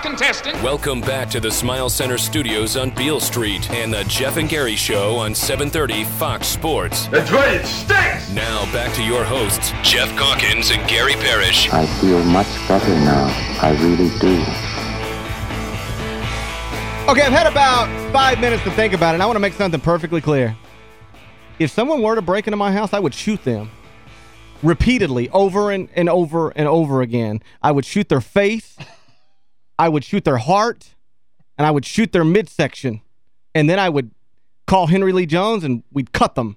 first contestant. Welcome back to the Smile Center Studios on Beale Street and the Geoff and Gary Show on 730 Fox Sports. That's right, it stinks! Now back to your hosts, Geoff Calkins and Gary Parrish. I feel much better now. I really do. Okay, I've had about five minutes to think about it, and I want to make something perfectly clear. If someone were to break into my house, I would shoot them. Repeatedly, over and, and over and over again. I would shoot their face, I would shoot their heart, and I would shoot their midsection. And then I would call Henry Lee Jones, and we'd cut them.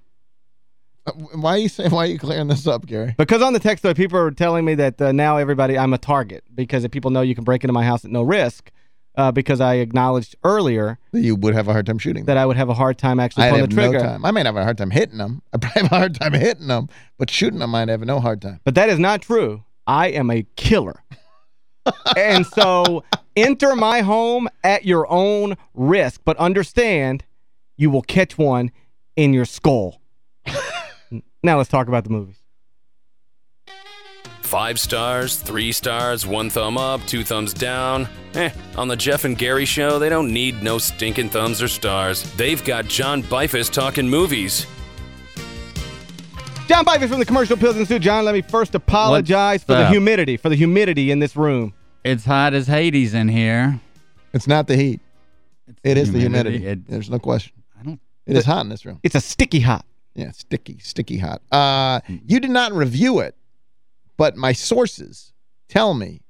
Uh, Why are you saying, why are you clearing this up, Gary? Because on the text, though, people are telling me that uh, now everybody, I'm a target. Because if people know you can break into my house at no risk, uh, because I acknowledged earlier That You would have a hard time shooting them. that I would have a hard time actually pulling the trigger. no time. I might have a hard time hitting them. I probably have a hard time hitting them, but shooting them I'd have no hard time. But that is not true. I am a killer. And so enter my home at your own risk, but understand you will catch one in your skull. now let's talk about the movies. Five stars, three stars, one thumb up, two thumbs down. Eh, on the Geoff and Gary Show, they don't need no stinking thumbs or stars. They've got John Beifuss talking movies. John Beifuss from the Commercial Pills Institute. John, let me first apologize What's for the humidity, for the humidity in this room. It's hot as Hades in here. It's not the heat. It's It is the humidity. It- There's no question. I don't. It is hot in this room. It's a sticky hot. Yeah, sticky, sticky hot. Uh, you did not review it, but my sources tell me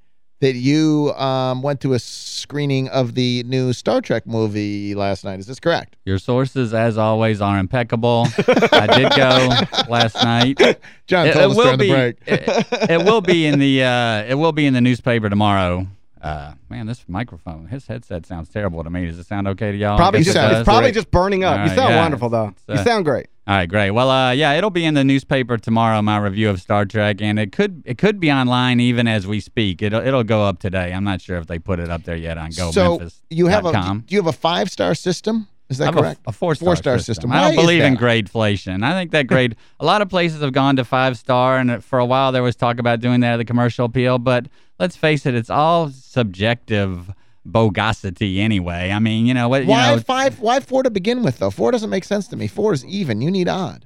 that you um, went to a screening of the new Star Trek movie last night. Is this correct? Your sources, as always, are impeccable. I did go last night. John It, told it us during be. the break. It, it will be in the. Uh, it will be in the newspaper tomorrow. Uh, man, this microphone, his headset sounds terrible to me. Does it sound okay to y'all? Probably just it it's probably just burning up. All you sound yeah. wonderful though. It's, you uh, sound great. All right, great. Well, uh, yeah, it'll be in the newspaper tomorrow. My review of Star Trek, and it could it could be online even as we speak. It'll it'll go up today. I'm not sure if they put it up there yet on so GoMemphis.com. you have a do you have a five star system? Is that correct? A, a four-star Four-star system. system. I don't believe in gradeflation. I think that grade, a lot of places have gone to five-star, and for a while there was talk about doing that at the commercial appeal, but let's face it, it's all subjective bogosity anyway. I mean, you know, what? you Why know, five? Why four to begin with though? Four doesn't make sense to me. Four is even. You need odd.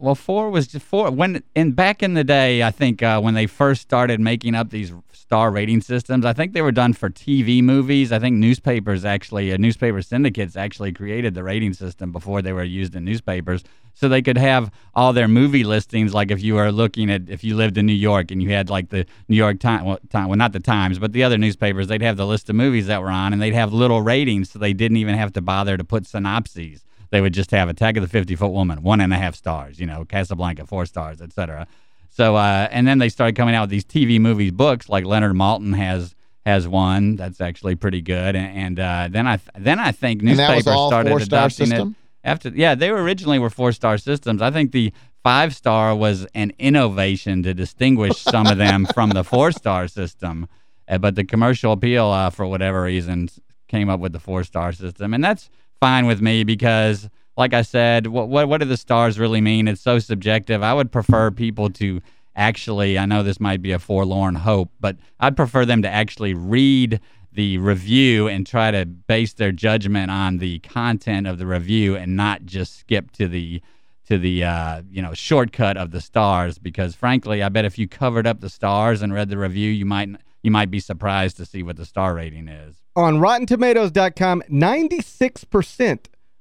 Well, four was just four. When in back in the day, I think uh, when they first started making up these star rating systems, I think they were done for TV movies. I think newspapers actually, uh, newspaper syndicates actually created the rating system before they were used in newspapers, so they could have all their movie listings. Like if you were looking at, if you lived in New York and you had like the New York Times, well, time, well not the Times, but the other newspapers, they'd have the list of movies that were on, and they'd have little ratings, so they didn't even have to bother to put synopses they would just have Attack of the 50 Foot Woman, one and a half stars, you know, Casablanca, four stars, etc. So, uh, and then they started coming out with these TV movies books, like Leonard Maltin has has one that's actually pretty good, and, and uh, then I then I think And that was newspapers started adopting system? it after. Yeah, they were originally were four star systems. I think the five star was an innovation to distinguish some of them from the four star system, uh, but the commercial appeal, uh, for whatever reasons, came up with the four star system, and that's fine with me because, like I said, what what what do the stars really mean? It's so subjective. I would prefer people to actually. I know this might be a forlorn hope, but I'd prefer them to actually read the review and try to base their judgment on the content of the review and not just skip to the to the uh, you know shortcut of the stars because frankly I bet if you covered up the stars and read the review you might you might be surprised to see what the star rating is. On RottenTomatoes.com, 96%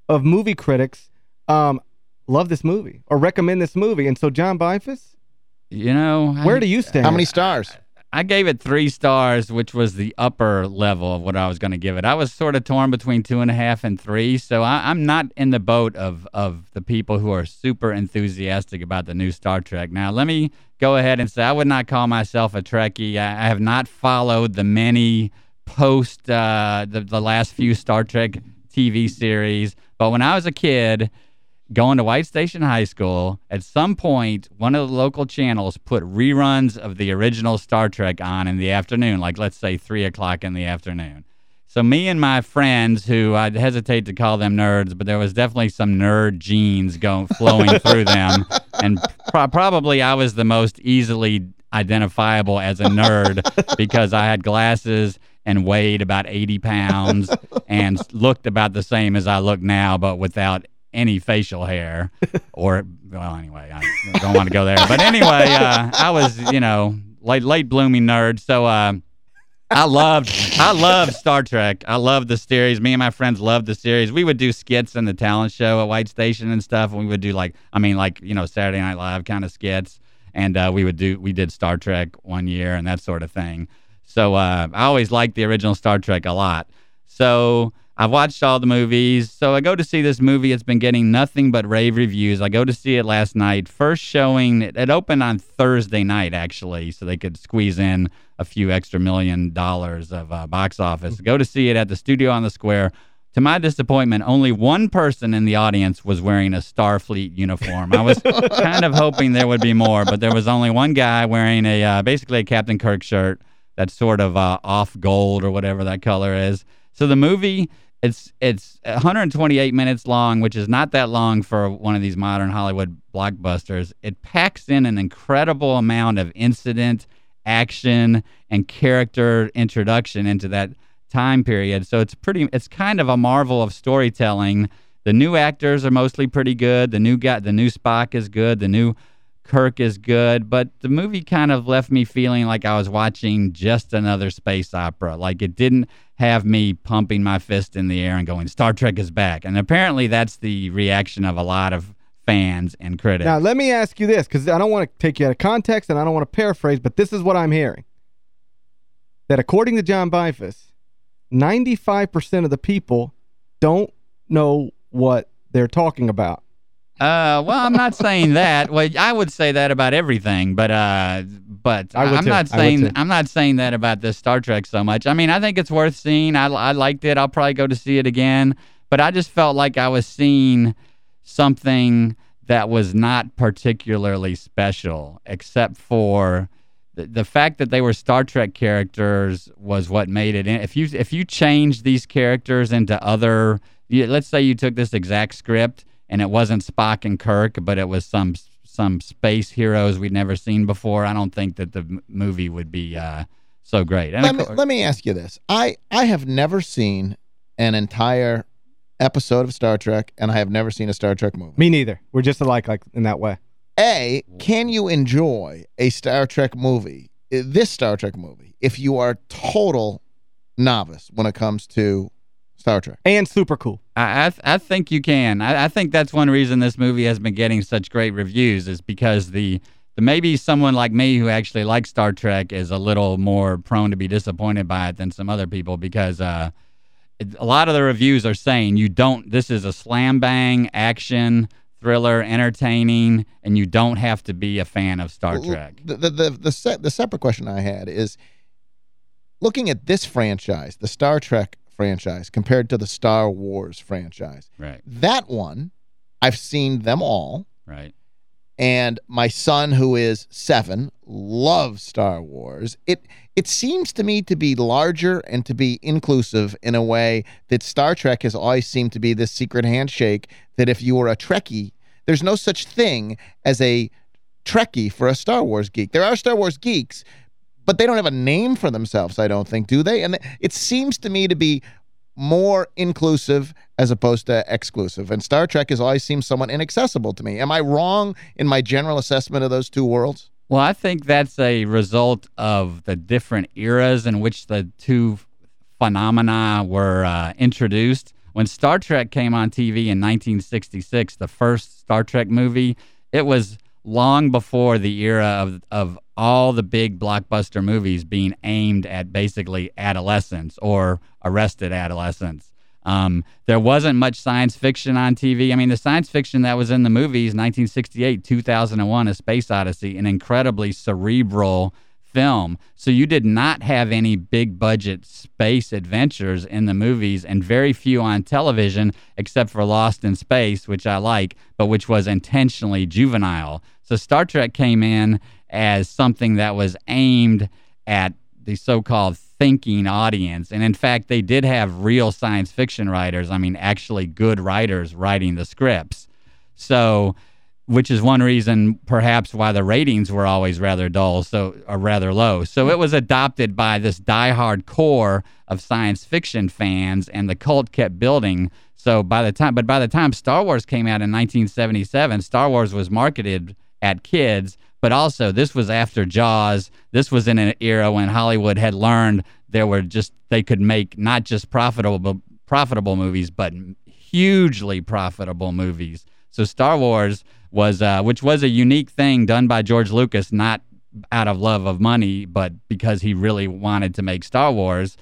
of movie critics um, love this movie or recommend this movie. And so, John Beifuss, You know, where I, do you stand? How many stars? I gave it three stars, which was the upper level of what I was going to give it. I was sort of torn between two and a half and three, so I, I'm not in the boat of of the people who are super enthusiastic about the new Star Trek. Now, let me go ahead and say I would not call myself a Trekkie. I, I have not followed the many post uh, the the last few Star Trek TV series, but when I was a kid going to White Station High School, at some point, one of the local channels put reruns of the original Star Trek on in the afternoon, like let's say 3 o'clock in the afternoon. So me and my friends, who I'd hesitate to call them nerds, but there was definitely some nerd genes going flowing through them, and pro- probably I was the most easily identifiable as a nerd because I had glasses and weighed about 80 pounds and looked about the same as I look now, but without any facial hair or well anyway i don't want to go there. But anyway uh, i was you know late late blooming nerd. So uh, i loved i loved star trek. I loved the series. Me and my friends loved the series. We would do skits in the talent show at white station and stuff. And we would do like i mean like you know saturday night live kind of skits. And uh, we would do we did star trek one year and that sort of thing so uh, i always liked the original star trek a lot so I've watched all the movies. So I go to see this movie. It's been getting nothing but rave reviews. I go to see it last night. First showing, it opened on Thursday night, actually, so they could squeeze in a few extra million dollars of uh, box office. Go to see it at the studio on the square. To my disappointment, only one person in the audience was wearing a Starfleet uniform. I was kind of hoping there would be more, but there was only one guy wearing a uh, basically a Captain Kirk shirt that's sort of uh, off gold or whatever that color is. So the movie it's it's 128 minutes long, which is not that long for one of these modern Hollywood blockbusters. It packs in an incredible amount of incident, action, and character introduction into that time period. So it's pretty it's kind of a marvel of storytelling. The new actors are mostly pretty good. The new guy, the new Spock is good. The new Kirk is good, but the movie kind of left me feeling like I was watching just another space opera. Like it didn't have me pumping my fist in the air and going, Star Trek is back. And apparently that's the reaction of a lot of fans and critics. Now, let me ask you this, because I don't want to take you out of context and I don't want to paraphrase, but this is what I'm hearing. That according to John Beifuss, 95% of the people don't know what they're talking about. Uh, well, I'm not saying that. Well, I would say that about everything, but uh, but I am not saying. I'm not saying that about this Star Trek so much. I mean, I think it's worth seeing. I I liked it. I'll probably go to see it again, but I just felt like I was seeing something that was not particularly special, except for the, the fact that they were Star Trek characters was what made it. In. If you if you change these characters into other, you, let's say you took this exact script and it wasn't Spock and Kirk, but it was some some space heroes we'd never seen before. I don't think that the movie would be uh, so great. And Let of me, let me ask you this. I, I have never seen an entire episode of Star Trek, and I have never seen a Star Trek movie. Me neither. We're just alike like in that way. A, can you enjoy a Star Trek movie, uh, this Star Trek movie, if you are total novice when it comes to Star Trek? And super cool. I I, th- I think you can. I, I think that's one reason this movie has been getting such great reviews is because the the maybe someone like me who actually likes Star Trek is a little more prone to be disappointed by it than some other people because uh, it, a lot of the reviews are saying you don't. This is a slam bang action thriller, entertaining, and you don't have to be a fan of Star Well, Trek. The the the the, se the separate question I had is looking at this franchise, the Star Trek franchise, compared to the Star Wars franchise. Right, That one, I've seen them all, right. and my son, who is seven, loves Star Wars. It it seems to me to be larger and to be inclusive in a way that Star Trek has always seemed to be this secret handshake that if you were a Trekkie, there's no such thing as a Trekkie for a Star Wars geek. There are Star Wars geeks, but they don't have a name for themselves, I don't think, do they? And it seems to me to be more inclusive as opposed to exclusive. And Star Trek has always seemed somewhat inaccessible to me. Am I wrong in my general assessment of those two worlds? Well, I think that's a result of the different eras in which the two phenomena were uh, introduced. When Star Trek came on TV in 1966, the first Star Trek movie, it was long before the era of of all the big blockbuster movies being aimed at basically adolescents or arrested adolescents. Um, there wasn't much science fiction on TV. I mean, the science fiction that was in the movies, 1968, 2001, A Space Odyssey, an incredibly cerebral film. So you did not have any big budget space adventures in the movies and very few on television except for Lost in Space, which I like, but which was intentionally juvenile. So Star Trek came in as something that was aimed at the so-called thinking audience. And in fact, they did have real science fiction writers, I mean actually good writers writing the scripts. So which is one reason perhaps why the ratings were always rather dull, so or rather low. So it was adopted by this diehard core of science fiction fans, and the cult kept building. So by the time, but by the time Star Wars came out in 1977, Star Wars was marketed at kids, but also this was after Jaws. This was in an era when Hollywood had learned there were just they could make not just profitable profitable movies, but hugely profitable movies. So Star Wars was, uh, which was a unique thing done by George Lucas, not out of love of money, but because he really wanted to make Star Wars,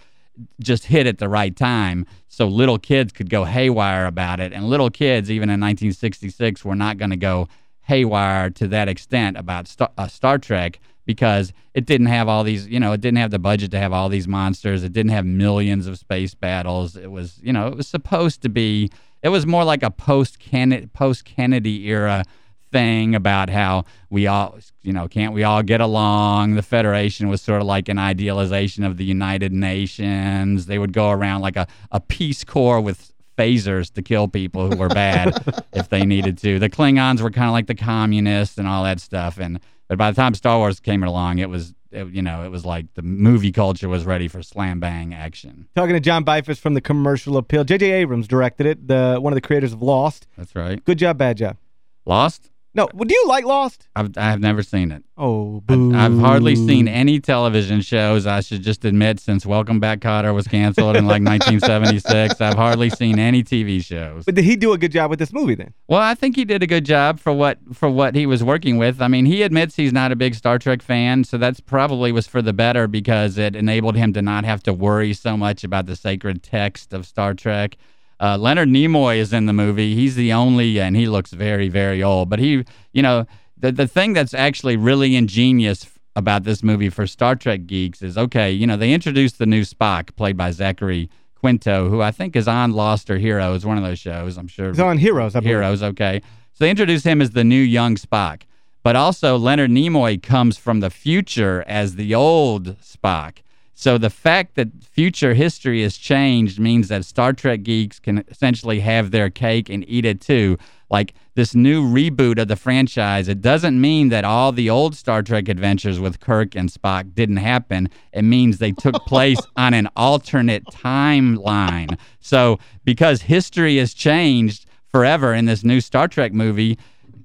just hit at the right time. So little kids could go haywire about it. And little kids, even in 1966, were not going to go haywire to that extent about Star, uh, Star Trek because it didn't have all these, you know, it didn't have the budget to have all these monsters. It didn't have millions of space battles. It was, you know, it was supposed to be it was more like a post Kennedy post Kennedy era thing about how we all you know can't we all get along? The federation was sort of like an idealization of the united nations. They would go around like a, a peace corps with phasers to kill people who were bad if they needed to. The klingons were kind of like the communists and all that stuff and but by the time star wars came along it was it, you know, it was like the movie culture was ready for slam bang action. Talking to John Beifuss from the Commercial Appeal. J.J. Abrams directed it, the one of the creators of Lost. That's right. Good job, bad job. Lost? No, well, do you like Lost? I've, I've never seen it. Oh, boo. I've, I've hardly seen any television shows. I should just admit, since Welcome Back, Kotter was canceled in like 1976, I've hardly seen any TV shows. But did he do a good job with this movie then? Well, I think he did a good job for what for what he was working with. I mean, he admits he's not a big Star Trek fan, so that's probably was for the better because it enabled him to not have to worry so much about the sacred text of Star Trek. Uh, Leonard Nimoy is in the movie. He's the only, and he looks very, very old. But he, you know, the the thing that's actually really ingenious about this movie for Star Trek geeks is okay. You know, they introduced the new Spock, played by Zachary Quinto, who I think is on Lost or Heroes, one of those shows. I'm sure he's on Heroes. I Heroes, okay. So they introduced him as the new young Spock, but also Leonard Nimoy comes from the future as the old Spock. So the fact that future history has changed means that Star Trek geeks can essentially have their cake and eat it too. Like this new reboot of the franchise, it doesn't mean that all the old Star Trek adventures with Kirk and Spock didn't happen. It means they took place on an alternate timeline. So because history has changed forever in this new Star Trek movie,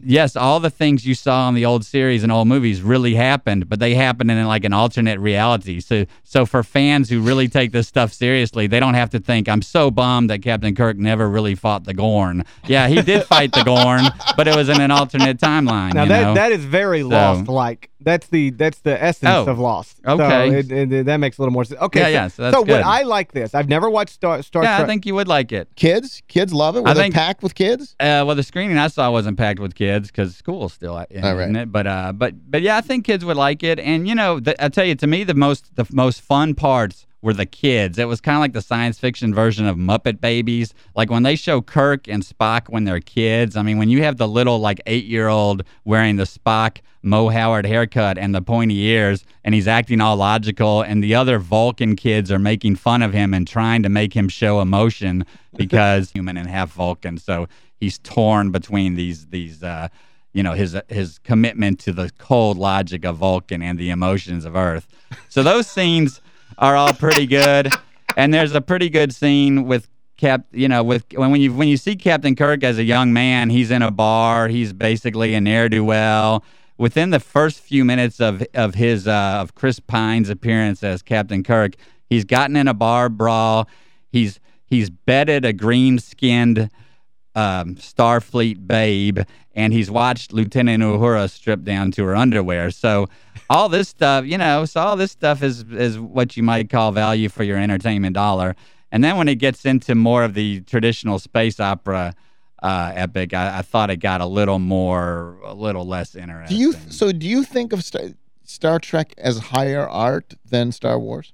yes, all the things you saw in the old series and old movies really happened, but they happened in like an alternate reality. So, so for fans who really take this stuff seriously, they don't have to think, "I'm so bummed that Captain Kirk never really fought the Gorn." Yeah, he did fight the Gorn, but it was in an alternate timeline. Now that know? that is very so, lost-like. That's the that's the essence oh, of Lost. Okay, so it, it, that makes a little more sense. Okay, yeah, so, yeah. So, that's so good. what I like this. I've never watched Star Star yeah, Trek. I think you would like it. Kids, kids love it. Was I think, it packed with kids? Uh, well, the screening I saw wasn't packed with kids because school's still in, All right. isn't it? But uh, but but yeah, I think kids would like it. And you know, the, I tell you, to me, the most the most fun parts were the kids. It was kind of like the science fiction version of Muppet Babies. Like when they show Kirk and Spock when they're kids. I mean, when you have the little like eight year old wearing the Spock Mo Howard haircut and the pointy ears, and he's acting all logical, and the other Vulcan kids are making fun of him and trying to make him show emotion because human and half Vulcan. So he's torn between these these. Uh, you know his his commitment to the cold logic of Vulcan and the emotions of Earth. So those scenes are all pretty good. And there's a pretty good scene with Cap, you know, with when you when you see Captain Kirk as a young man, he's in a bar. He's basically a ne'er do well. Within the first few minutes of of his uh, of Chris Pine's appearance as Captain Kirk, he's gotten in a bar brawl. He's he's bedded a green skinned um, Starfleet babe, and he's watched Lieutenant Uhura strip down to her underwear. So all this stuff, you know, so all this stuff is is what you might call value for your entertainment dollar. And then when it gets into more of the traditional space opera uh, epic, I, I, thought it got a little more, a little less interesting. Do you so? Do you think of Star, Star Trek as higher art than Star Wars?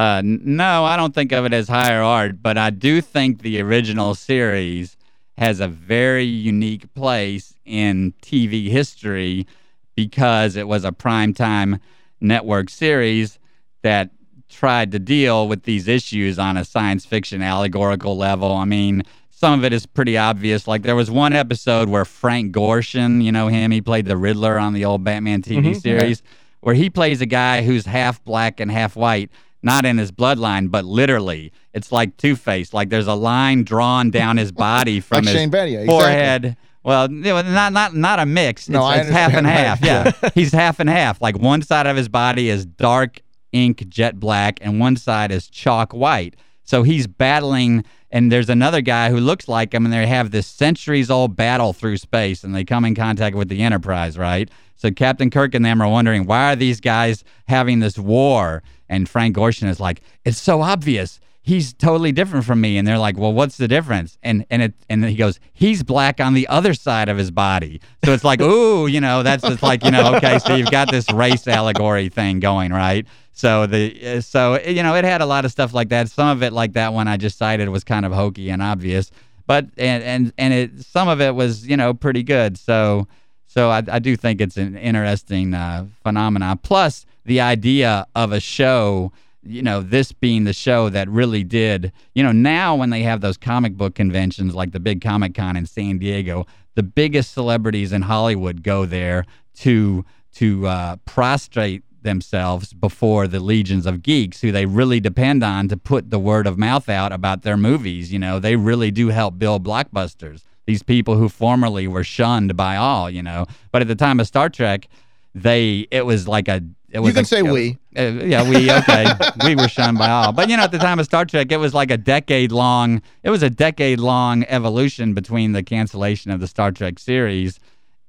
Uh, no, I don't think of it as higher art, but I do think the original series has a very unique place in TV history because it was a primetime network series that tried to deal with these issues on a science fiction allegorical level. I mean, some of it is pretty obvious. Like there was one episode where Frank Gorshin, you know him, he played the Riddler on the old Batman TV series, where he plays a guy who's half black and half white, not in his bloodline, but literally. It's like Two Face. Like there's a line drawn down his body from Like his Shane Battier, exactly. forehead. Well, not not not a mix. No, it's, half and half. understand. Yeah, he's half and half. Like one side of his body is dark ink jet black, and one side is chalk white. So he's battling, and there's another guy who looks like him, and they have this centuries old battle through space, and they come in contact with the Enterprise, right? So Captain Kirk and them are wondering why are these guys having this war? And Frank Gorshin is like, it's so obvious. He's totally different from me. And they're like well what's the difference? And and it and he goes he's black on the other side of his body. So it's like ooh you know that's just like you know okay so you've got this race allegory thing going right? So the so you know it had a lot of stuff like that. Some of it like that one i just cited was kind of hokey and obvious. But and and and it some of it was you know pretty good. So so I, I do think it's an interesting uh, phenomenon. Plus, the idea of a show, you know, this being the show that really did, you know, now when they have those comic book conventions like the big Comic Con in San Diego, the biggest celebrities in Hollywood go there to to uh, prostrate themselves before the legions of geeks who they really depend on to put the word of mouth out about their movies. You know, they really do help build blockbusters. These people who formerly were shunned by all, you know. But at the time of Star Trek, they it was like a it was can a- say was- we. uh, yeah, we okay. we were shunned by all. But you know, at the time of Star Trek, it was like a decade long. It was a decade long evolution between the cancellation of the Star Trek series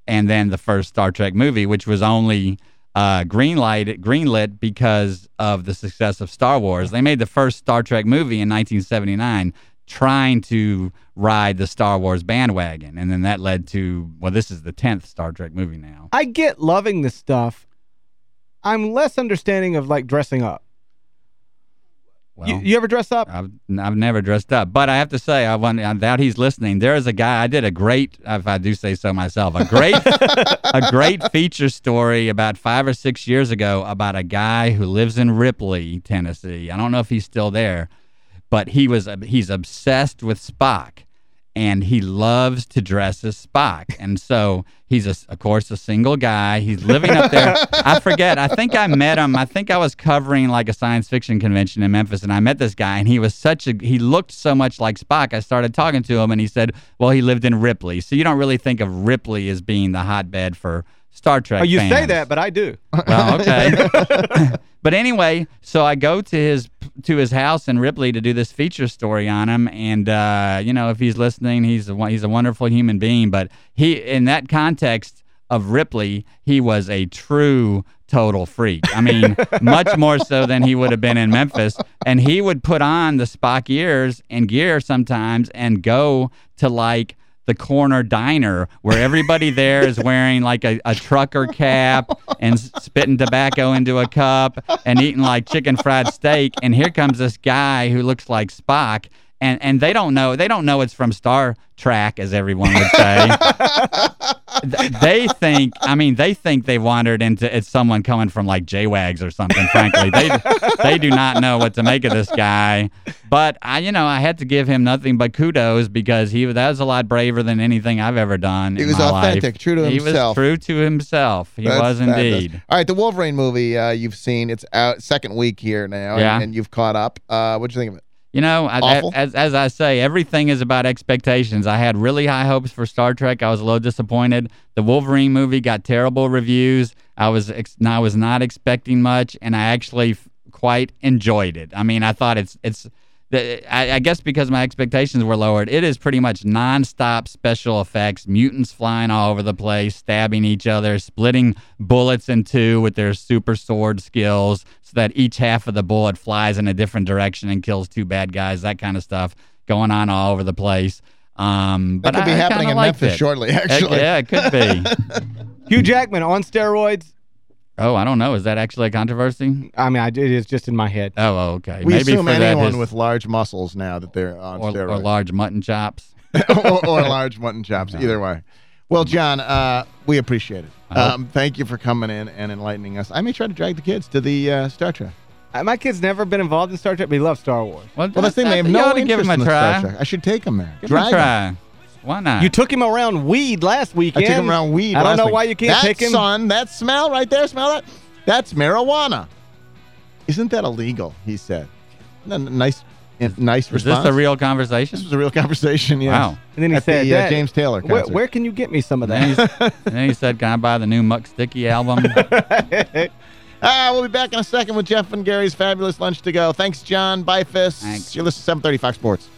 and then the first Star Trek movie, which was only uh, greenlight greenlit because of the success of Star Wars. They made the first Star Trek movie in 1979, trying to ride the Star Wars bandwagon, and then that led to well, this is the tenth Star Trek movie now. I get loving this stuff. I'm less understanding of like dressing up. Well, you, you ever dress up? I've I've never dressed up, but I have to say, I want I doubt he's listening. There is a guy I did a great, if I do say so myself, a great a great feature story about five or six years ago about a guy who lives in Ripley, Tennessee. I don't know if he's still there, but he was he's obsessed with Spock, and he loves to dress as Spock, and so he's a, of course a single guy. He's living up there. I forget. I think I met him. I think I was covering like a science fiction convention in Memphis, and I met this guy, and he was such a he looked so much like Spock. I started talking to him, and he said, "Well, he lived in Ripley, so you don't really think of Ripley as being the hotbed for." Star Trek. Oh, you say that, but I do. Well, okay. but anyway, so I go to his to his house in Ripley to do this feature story on him, and uh, you know, if he's listening, he's a, he's a wonderful human being. But he, in that context of Ripley, he was a true total freak. I mean, much more so than he would have been in Memphis. And he would put on the Spock ears and gear sometimes and go to like the corner diner where everybody there is wearing like a, a trucker cap and spitting tobacco into a cup and eating like chicken fried steak. And here comes this guy who looks like Spock. And, and they don't know they don't know it's from Star Trek as everyone would say. They think I mean they think they've wandered into it's someone coming from like J-Wags or something frankly they they do not know what to make of this guy but I you know I had to give him nothing but kudos because he that was a lot braver than anything I've ever done He was authentic, life. true to he himself. was true to himself he That's was fabulous. indeed All right, the Wolverine movie uh, you've seen. It's out second week here now, Yeah. and, and you've caught up. Uh, what'd you think of it? You know, I, as as I say, everything is about expectations. I had really high hopes for Star Trek. I was a little disappointed. The Wolverine movie got terrible reviews. I was ex- I was not expecting much, and I actually quite enjoyed it. I mean, I thought it's it's. The, I, I guess because my expectations were lowered, it is pretty much nonstop special effects, mutants flying all over the place, stabbing each other, splitting bullets in two with their super sword skills, so that each half of the bullet flies in a different direction and kills two bad guys. That kind of stuff going on all over the place. Um, That but could be I, I happening in liked Memphis it. shortly, Heck, actually. yeah, it could be. Hugh Jackman on steroids. Oh, I don't know. Is that actually a controversy? I mean, I, it is just in my head. Oh, oh, okay. We Maybe assume for anyone his- with large muscles now that they're on or, or large mutton chops. or, or large mutton chops, either way. Well, John, uh, we appreciate it. Um, thank you for coming in and enlightening us. I may try to drag the kids to the uh, Star Trek. Uh, My kid's never been involved in Star Trek, but he loves Star Wars. Well, that's the thing. They have no interest give him a in try. Star Trek. I should take him there. Give him Drag a him. Try. Why not? You took him around weed last weekend. I took him around weed I don't last know week. why you can't that take him. son, that smell right there, smell that? That's marijuana. Isn't that illegal, he said. N- n- Nice nice Is response. this a real conversation? This was a real conversation, yes. Wow. And then he At said, the, uh, James Taylor Where, concert. where can you get me some of And that? then, he, and then he said, "Can I buy the new Muck Sticky album?" Ah, we'll be back in a second with Geoff and Gary's fabulous lunch to go. Thanks, John Beifuss. Thanks. You're listening to 730 Fox Sports.